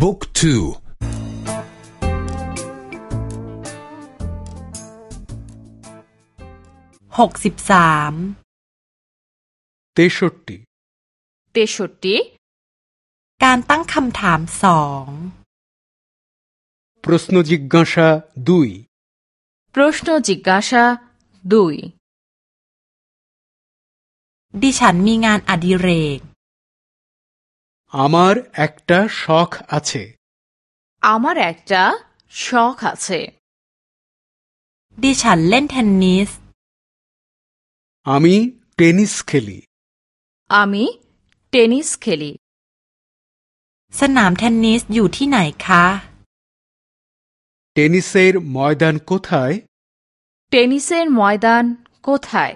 บุ๊กทูหกสิบสามเตชุตติเตชุตติการตั้งคำถามสองปรสนจิกกาชาดุยปรสนจิกาชาดุยดิฉันมีงานอดิเรก আমার একটা শখ আছে আমার একটা শখ আছে ดิฉันเล่นเทนนิส আমি টেনিস খেলি আমি টেনিস খেলি สนามเทนนิสอยู่ที่ไหนคะ টেনিসের ময়দান কোথায় টেনিসের ময়দান কোথায়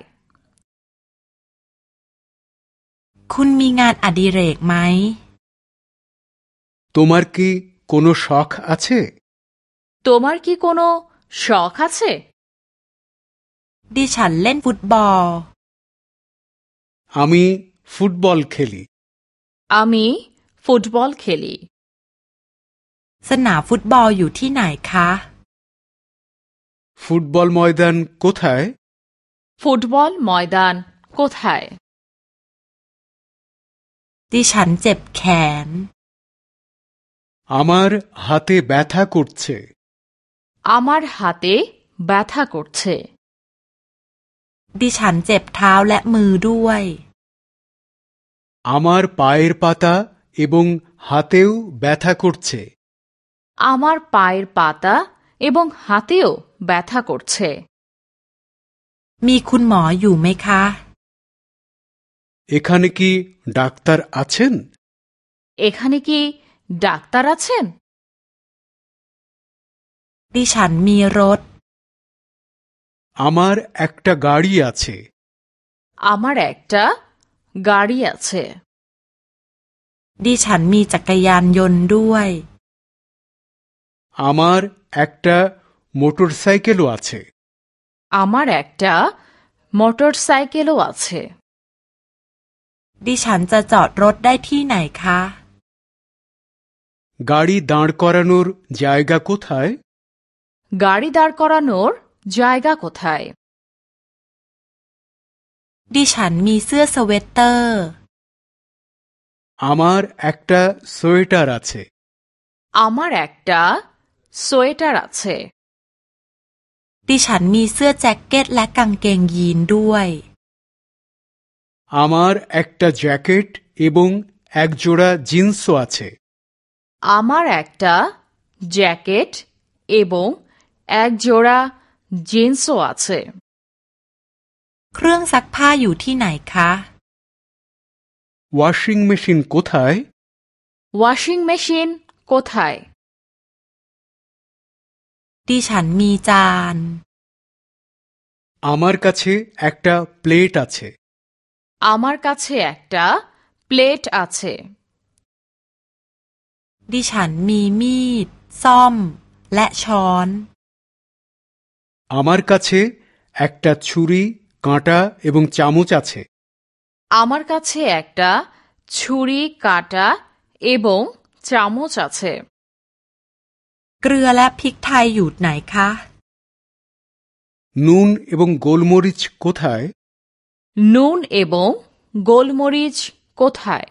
คุณมีงานอดิเรกไหม তোমার কি কোনো শখ আছে তোমার কি কোনো শখ আছে ดิฉันเล่นฟุตบอล আমি ফুটবল খেলি আমি ফুটবল খেলি สนามฟุตบอลอยู่ที่ไหนคะ ফুটবল ময়দান কোথায় ফুটবল ময়দান কোথায় ดิฉันเจ็บแขน আমার হাতে ব্যথা করছে আমার হাতে ব্যথা করছে ดิฉันเจ็บเท้าและมือด้วย আমার পায়ের পাতা এবং হাতেও ব্যথা করছে আমার পায়ের পাতা এবং হাতেও ব্যথা করছে มีคุณหมออยู่ไหมคะ এখানে কি ডাক্তার আছেন এখানে কি ডাক্তার আছেন ดิฉันมีรถ আমার একটা গাড়ি আছে আমার একটা গাড়ি আছে ดิฉันมีจักรยานยนต์ด้วย আমার একটা মোটরসাইকেলও আছে আমার একটা মোটর সাইকেলও আছে ดิฉันจะจอดรถได้ที่ไหนคะ গাড়ি দাঁড় করানোর জায়গা কোথায় গাড়ি দাঁড় করানোর জায়গা কোথায় ดิฉันมีเสื้อสเวตเตอร์ আমার একটা সোয়েটার আছে আমার একটা সোয়েটার আছে ดิฉันมีเสื้อแจ็คเก็ตและกางเกงยีนด้วย আমার একটা জ্যাকেট এবং একজোড়া জিন্সও আছে আমার একটা জ্যাকেট এবং এক জোড়া জিন্সও আছে เครื่องซักผ้าอยู่ที่ไหนคะ ওয়াশিং মেশিন কোথায় ওয়াশিং মেশিন কোথায় ดิฉันมีจาน আমার কাছে একটা প্লেট আছে আমার কাছে একটা প্লেট আছে ดิฉันมีมีด ซ่อม และช้อน আমার কাছে একটা ছুরি কাঁটা এবং চামচ আছে আমার কাছে একটা ছুরি কাঁটা এবং চামচ আছে เกลือและพริกไทยอยู่ไหนคะ নুন এবং গোলমরিচ কোথায় নুন এবং গোলমরিচ কোথায়